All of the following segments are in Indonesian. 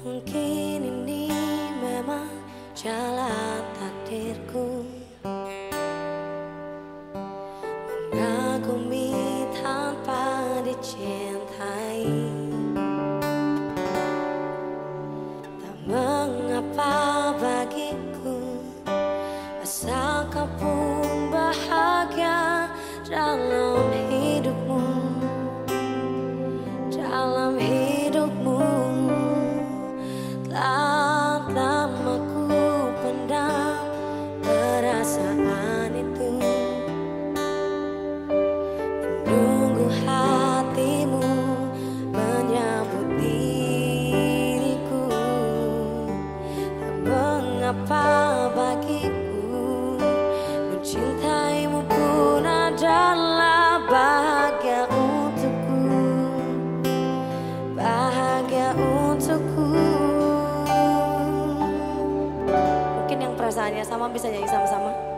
Mungkin ini memang jalan takdirku. Mengagumi tanpa diciptakan that I ya sama bisa nyanyi sama-sama?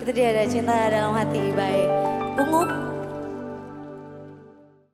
Itu dia ada cinta dalam hati by Ungu